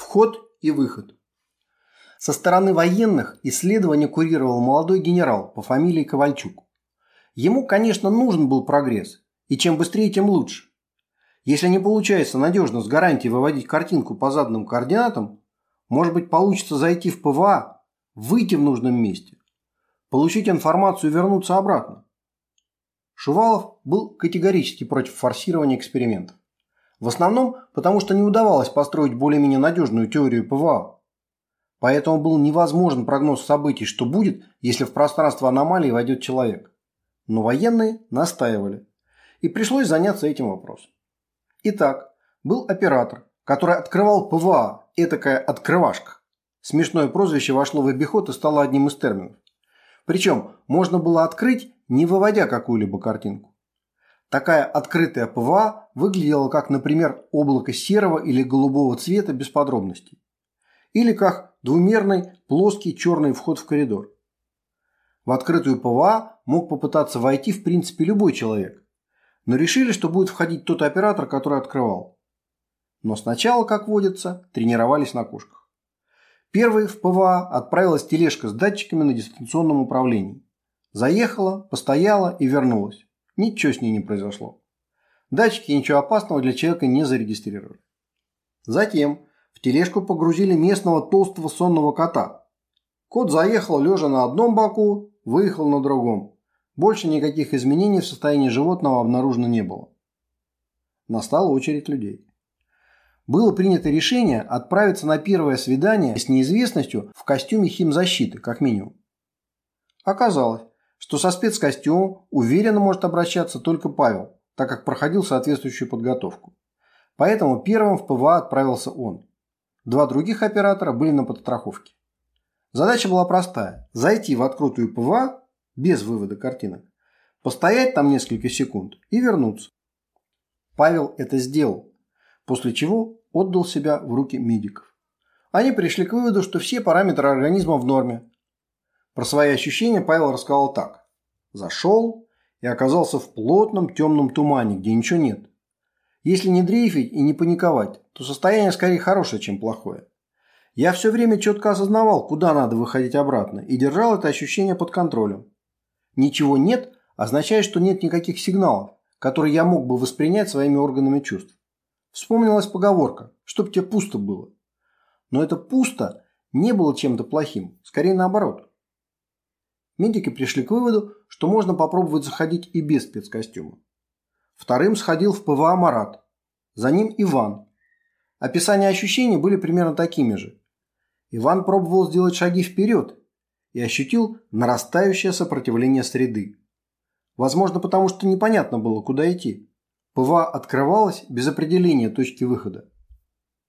Вход и выход. Со стороны военных исследование курировал молодой генерал по фамилии Ковальчук. Ему, конечно, нужен был прогресс, и чем быстрее, тем лучше. Если не получается надежно с гарантией выводить картинку по заданным координатам, может быть получится зайти в ПВА, выйти в нужном месте, получить информацию и вернуться обратно. Шувалов был категорически против форсирования экспериментов. В основном потому, что не удавалось построить более-менее надежную теорию ПВА. Поэтому был невозможен прогноз событий, что будет, если в пространство аномалии войдет человек. Но военные настаивали. И пришлось заняться этим вопросом. Итак, был оператор, который открывал ПВА, этакая открывашка. Смешное прозвище вошло в обиход и стало одним из терминов. Причем можно было открыть, не выводя какую-либо картинку. Такая открытая ПВА выглядела как, например, облако серого или голубого цвета без подробностей. Или как двумерный плоский черный вход в коридор. В открытую ПВА мог попытаться войти в принципе любой человек. Но решили, что будет входить тот оператор, который открывал. Но сначала, как водится, тренировались на кошках. Первой в ПВА отправилась тележка с датчиками на дистанционном управлении. Заехала, постояла и вернулась. Ничего с ней не произошло. Датчики ничего опасного для человека не зарегистрировали. Затем в тележку погрузили местного толстого сонного кота. Кот заехал лежа на одном боку, выехал на другом. Больше никаких изменений в состоянии животного обнаружено не было. Настала очередь людей. Было принято решение отправиться на первое свидание с неизвестностью в костюме химзащиты, как минимум. Оказалось, что со спецкостюмом уверенно может обращаться только Павел, так как проходил соответствующую подготовку. Поэтому первым в ПВА отправился он. Два других оператора были на подстраховке. Задача была простая – зайти в открытую ПВА без вывода картинок, постоять там несколько секунд и вернуться. Павел это сделал, после чего отдал себя в руки медиков. Они пришли к выводу, что все параметры организма в норме, про свои ощущения Павел рассказал так. Зашел и оказался в плотном темном тумане, где ничего нет. Если не дрейфить и не паниковать, то состояние скорее хорошее, чем плохое. Я все время четко осознавал, куда надо выходить обратно, и держал это ощущение под контролем. Ничего нет означает, что нет никаких сигналов, которые я мог бы воспринять своими органами чувств. Вспомнилась поговорка, чтоб тебе пусто было. Но это пусто не было чем-то плохим, скорее наоборот. Медики пришли к выводу, что можно попробовать заходить и без спецкостюма. Вторым сходил в ПВА Марат. За ним Иван. Описания ощущений были примерно такими же. Иван пробовал сделать шаги вперед и ощутил нарастающее сопротивление среды. Возможно, потому что непонятно было, куда идти. ПВА открывалась без определения точки выхода.